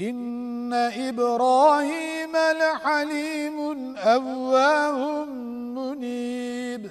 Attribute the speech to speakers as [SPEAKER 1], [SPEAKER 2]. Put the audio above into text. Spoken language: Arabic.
[SPEAKER 1] إن إبراهيم لحليم أواه منيب.